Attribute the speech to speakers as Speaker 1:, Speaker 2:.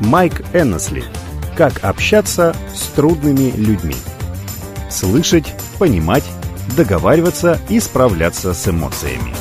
Speaker 1: Майк Эннесли. Как общаться с трудными людьми. Слышать, понимать, договариваться и справляться с эмоциями.